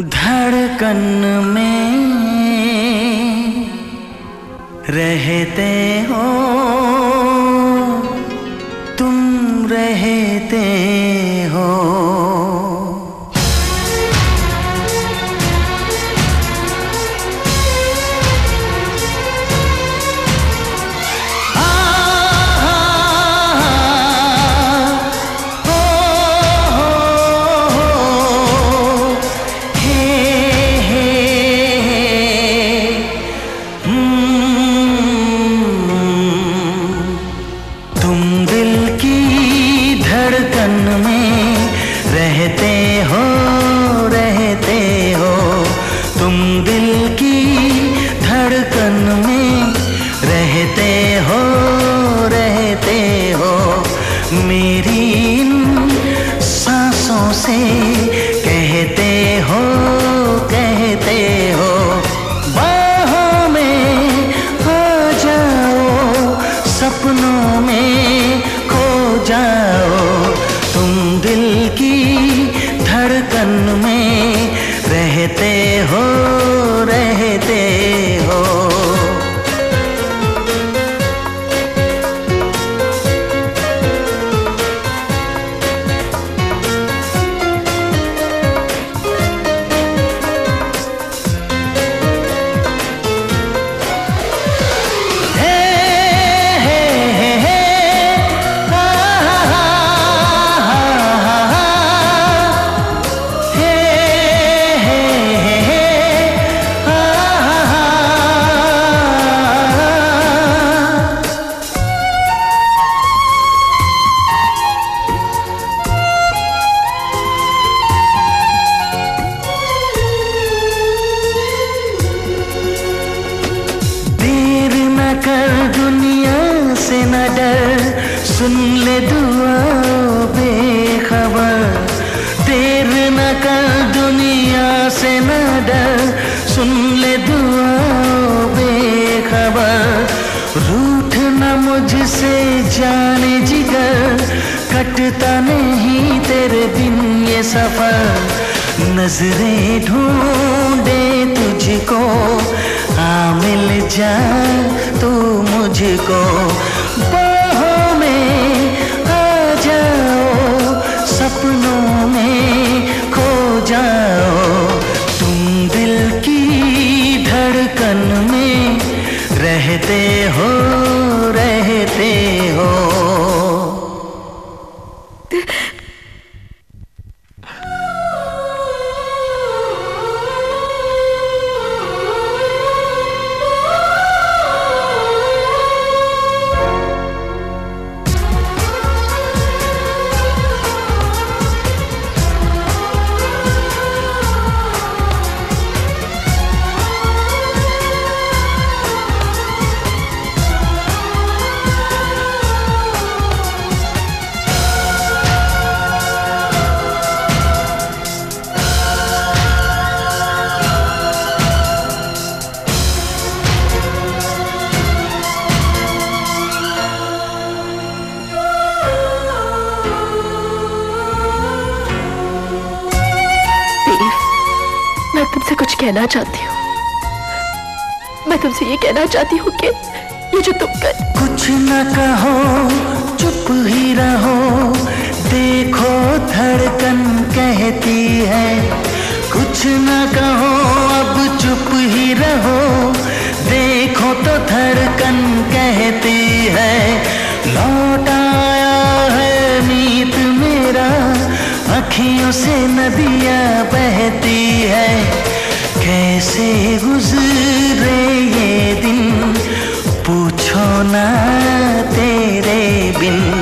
धड़कन में रहते हो। तुम रहते हो। धड़कन में रहते हो रहते हो। मेरी इन सांसों से कहते हो कहते हो। बाहों में आ जाओ, सपनों में खो जाओ। तुम दिल की धड़कन में से न डर। सुन ले दुआ बेखबर। देर न कर, दुनिया से न डर। सुन ले दुआ बेखबर। रूठ न मुझसे, जाने जिगर। कटता नहीं तेरे बिन ये सफ़र। नज़रें ढूंढे तुझको। आ मिल जा, तू मुझको तुमसे कुछ कहना चाहती हूँ। मैं तुमसे ये कहना चाहती हूँ कि ये जो तुम कर कुछ न कहो, चुप ही रहो। देखो धड़कन कहती है। कुछ न कहो, अब चुप ही रहो। देखो तो धड़कन कहती है। लौट अखियों से नदियाँ बहती है। कैसे गुजरे ये दिन? पूछो ना तेरे बिन।